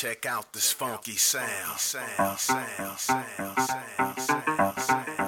Check out this funky sound. sound, sound, sound, sound, sound, sound, sound.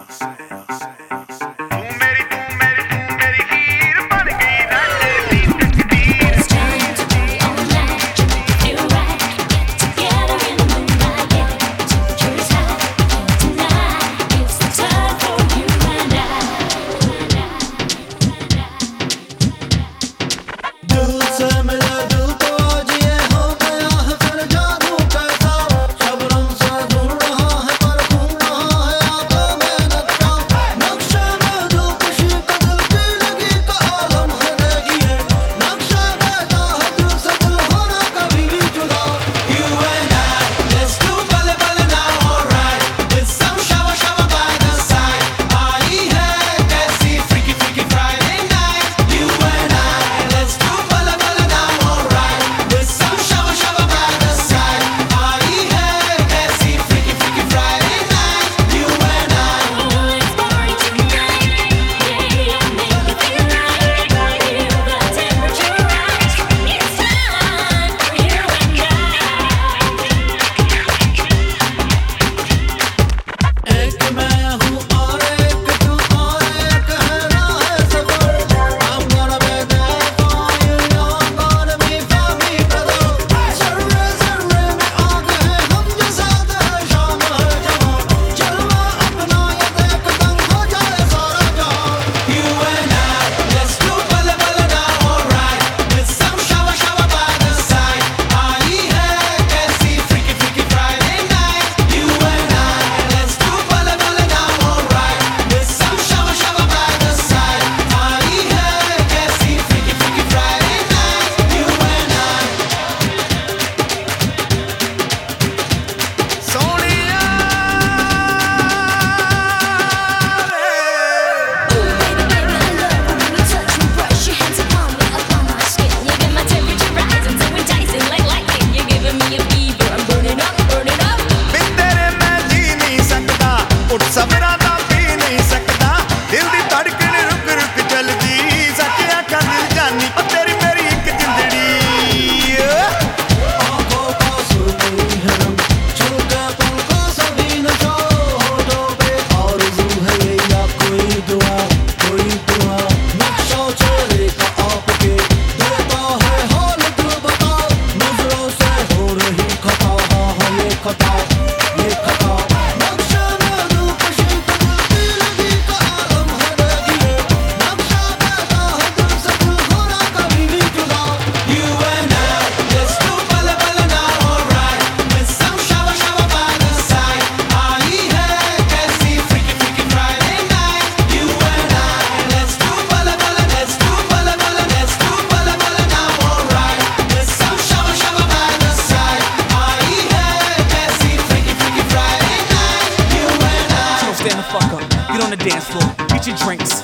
dance floor. Get your drinks.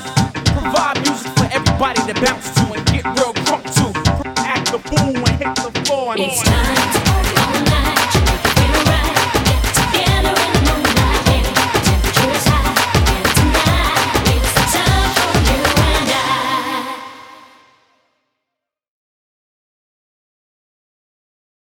Provide music for everybody to bounce to and get real drunk to. Act the fool and hit the floor. And it's